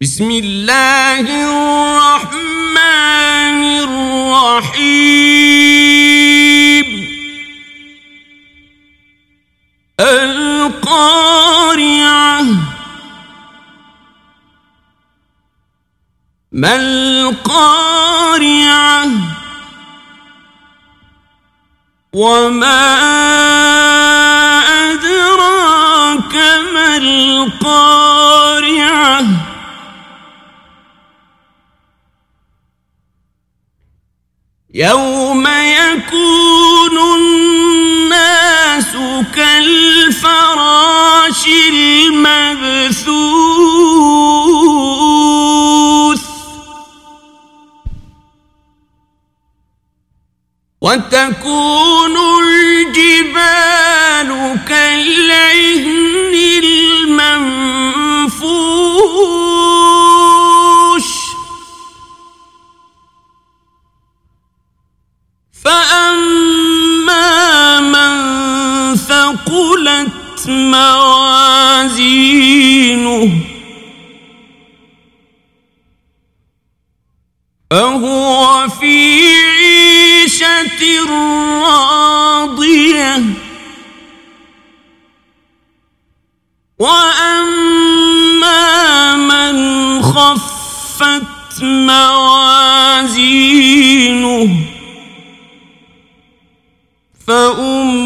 بسم اللہ الرحمن الرحیم القارعہ ما القارعة؟ وما أدراك ما القارعة؟ يوم يكون الناس كالفراش المبثوث وتكون الجبال ثقلت موازينه. فهو في عيشة راضية. وأما من خفت موازينه فأم